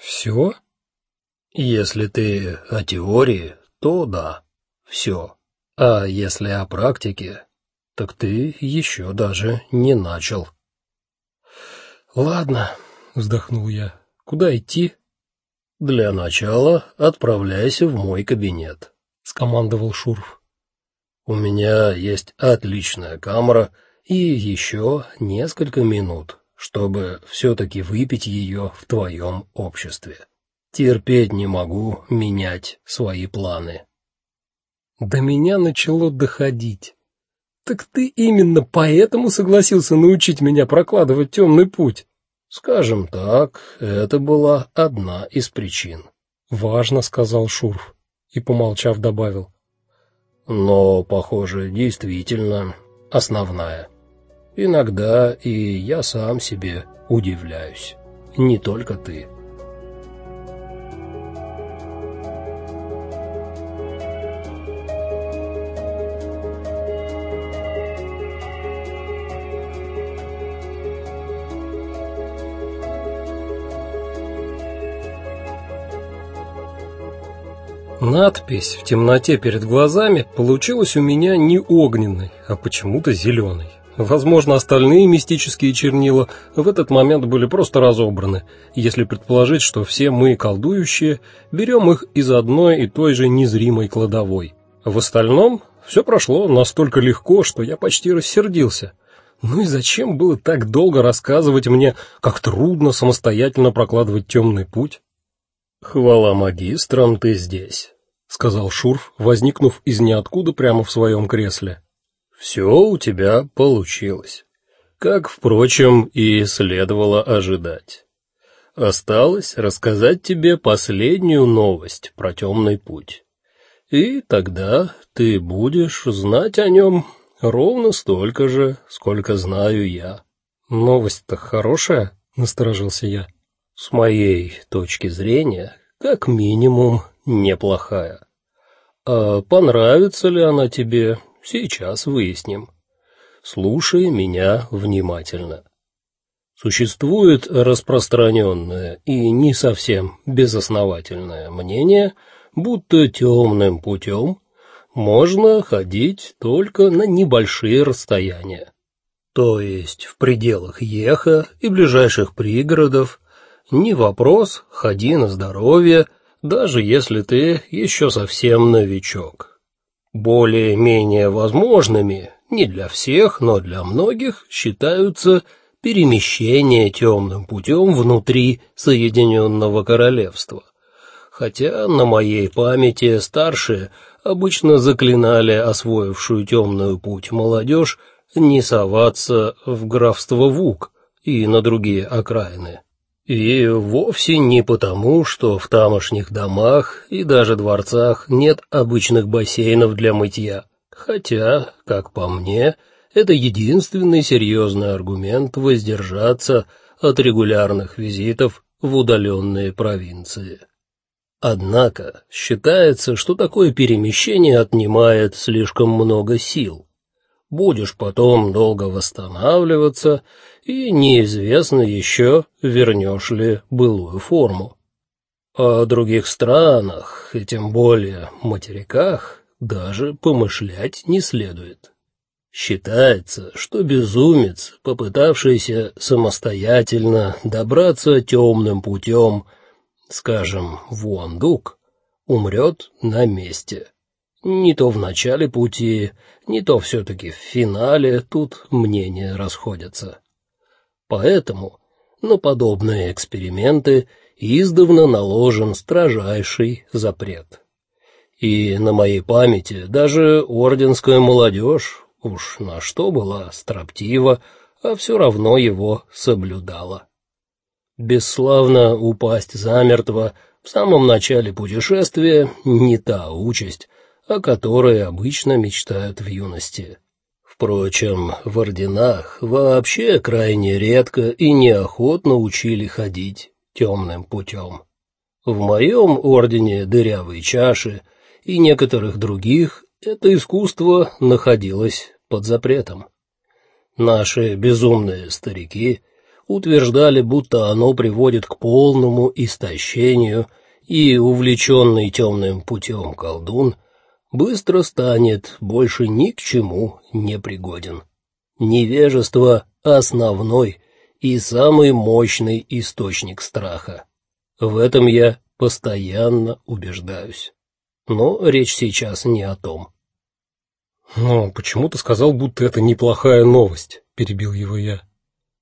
Все? Если ты о теории, то да, все. А если о практике, так ты еще даже не начал. Ладно, вздохнул я. Куда идти? Для начала отправляйся в мой кабинет, скомандовал Шурф. У меня есть отличная камера и еще несколько минут, чтобы все таки выпить ее в твоем обществе. Терпеть не могу менять свои планы. До меня начало доходить. Так ты именно поэтому согласился научить меня прокладывать темный путь. Скажем так, это была одна из причин. Важно, сказал Шурф и помолчав добавил: но, похоже, действительно основная. Иногда и я сам себе удивляюсь. Не только ты. Надпись в темноте перед глазами получилась у меня не огненной, а почему-то зеленой. Возможно, остальные мистические чернила в этот момент были просто разобраны, если предположить, что все мы, колдующие, берем их из одной и той же незримой кладовой. В остальном все прошло настолько легко, что я почти рассердился. Ну и зачем было так долго рассказывать мне, как трудно самостоятельно прокладывать темный путь? Хвала магистрам, ты здесь, сказал Шурф, возникнув из ниоткуда прямо в своем кресле. Все у тебя получилось, как впрочем и следовало ожидать. Осталось рассказать тебе последнюю новость про темный путь. И тогда ты будешь знать о нем ровно столько же, сколько знаю я. Новость-то хорошая, насторожился я. С моей точки зрения, как минимум, неплохая. А понравится ли она тебе, сейчас выясним. Слушай меня внимательно. Существует распространенное и не совсем безосновательное мнение, будто темным путем можно ходить только на небольшие расстояния. То есть в пределах Еха и ближайших пригородов не вопрос, ходи на здоровье, даже если ты еще совсем новичок. Более-менее возможными, не для всех, но для многих, считаются перемещения темным путем внутри Соединенного Королевства. Хотя на моей памяти старшие обычно заклинали освоившую темную путь молодежь не соваться в графство Вук и на другие окраины. И вовсе не потому, что в тамошних домах и даже дворцах нет обычных бассейнов для мытья, хотя, как по мне, это единственный серьезный аргумент воздержаться от регулярных визитов в удаленные провинции. Однако считается, что такое перемещение отнимает слишком много сил. Будешь потом долго восстанавливаться и неизвестно еще, вернешь ли былую форму. О других странах, и тем более материках, даже помышлять не следует. Считается, что безумец, попытавшийся самостоятельно добраться темным путем, скажем, в Уандук, умрет на месте. Не то в начале пути, не то все таки в финале, тут мнения расходятся. Поэтому на подобные эксперименты издавна наложен строжайший запрет. И на моей памяти даже орденская молодежь уж на что была строптива, а все равно его соблюдала. Бесславно упасть замертво в самом начале путешествия не та участь, о которой обычно мечтают в юности. Впрочем, в орденах вообще крайне редко и неохотно учили ходить темным путем. В моем ордене дырявые чаши и некоторых других это искусство находилось под запретом. Наши безумные старики утверждали, будто оно приводит к полному истощению, и увлеченный темным путем колдун быстро станет больше ни к чему не пригоден. Невежество основной и самый мощный источник страха. В этом я постоянно убеждаюсь. Но речь сейчас не о том. «Но почему ты сказал, будто это неплохая новость?» — перебил его я.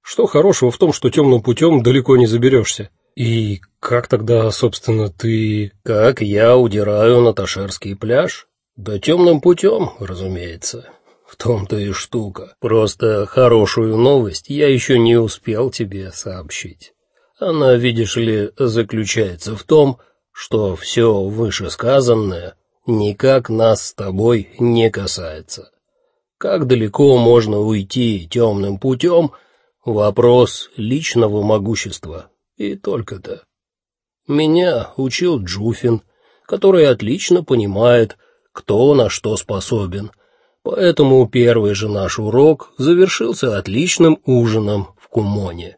«Что хорошего в том, что темным путем далеко не заберешься? И как тогда, собственно, ты...» «Как я удираю на Ташерский пляж? Да темным путем, разумеется. В том-то и штука. Просто хорошую новость я еще не успел тебе сообщить. Она, видишь ли, заключается в том, что все вышесказанное никак нас с тобой не касается. Как далеко можно уйти темным путем — вопрос личного могущества, и только-то. Меня учил Джуфин, который отлично понимает, кто на что способен, поэтому первый же наш урок завершился отличным ужином в Кумоне.